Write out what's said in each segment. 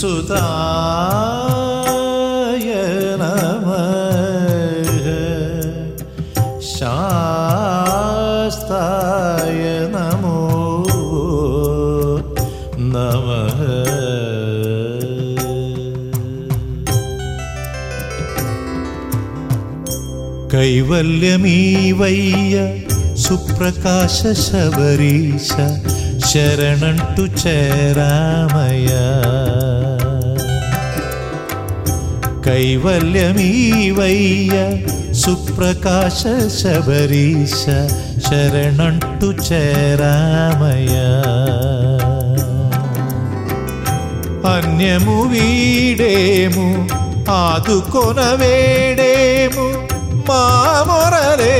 సుతాయ నమః శాస్తాయ నమో నమః కైవల్యమీవయ్య సుప్రకాశ శబరీశ శరణంటు చేరామయ కైవల్యమీవయ్య సుప్రకాశ శబరీశ శరణంటు చేరామయ అన్యము వీడేము ఆదుకొన వేడేము మా మొరలే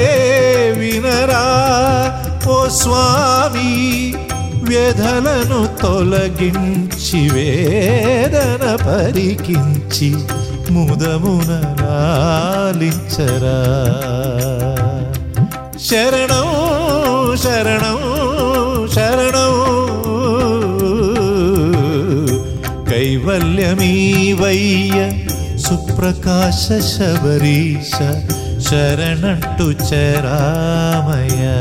వినరా? ఓ స్వామి వ్యధలను తొలగించి వేదన పరికించి ముదమున లాలించరా శరణం శరణం శరణం. కైవల్యమీవయ్య సుప్రకాశ శబరీశ శరణంటు చరామయా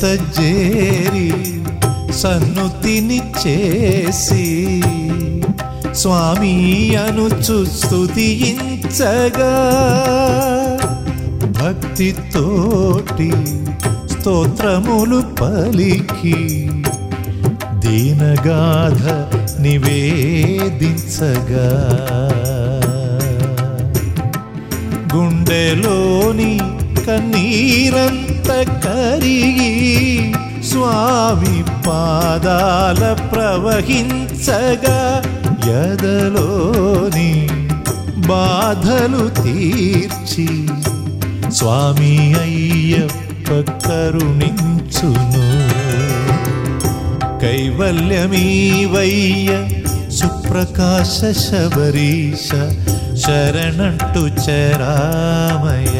చింత జేరి సన్నుతిని చేసి స్వామి అనుచు స్తుతించగా భక్తితోటి స్తోత్రములు పలికి దీనగాధ నివేదించగా. గుండెలోని కన్నీరంత కరిగి స్వామి పాదాల ప్రవహించగా ఎదలోని బాధలు తీర్చి స్వామి అయ్యప్ప కరుణించును. కైవల్యమీవయ్య సుప్రకాశ శబరీశ శరణంటు చరామయ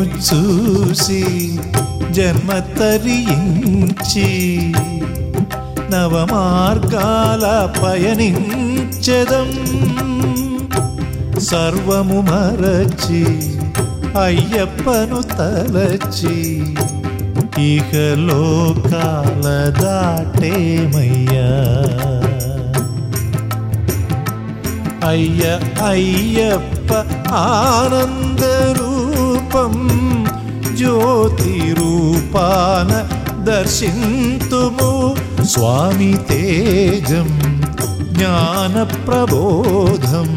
నిన్ను చూసి జన్మ తరించి నవమార్గాల పయనించదం. సర్వము మరచి అయ్యప్పను తలచి ఇక లోకాల దాటేమయ్యా. అయ్య అయ్యప్ప ఆనందరు रूपं ज्योतिरूपान मो स्वामि तेजं ज्ञानप्रबोधम्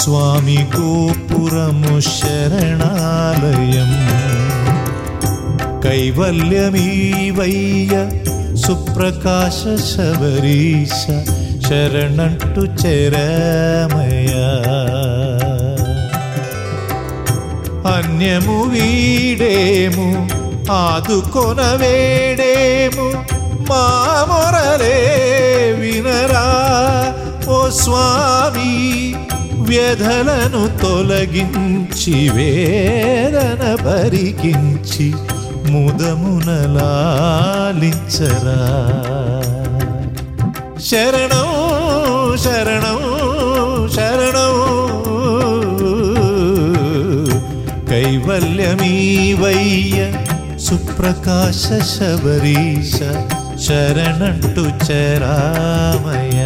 स्वामी गोपुरमुरणालयं कैवल्यमीवय्य वैय्य सुप्रकाशशबरीश शरणटु चरमया। అన్యము వీడేము ఆదుకొన వేడేము మా మొరలే వినరా. ఓ స్వామి వ్యధలను తొలగించి వేదన పరికించి ముదమునలాలించరా శరణం శరణం कैवल्यमीवय्य सुप्रकाशशबरीश चरणं च चरामय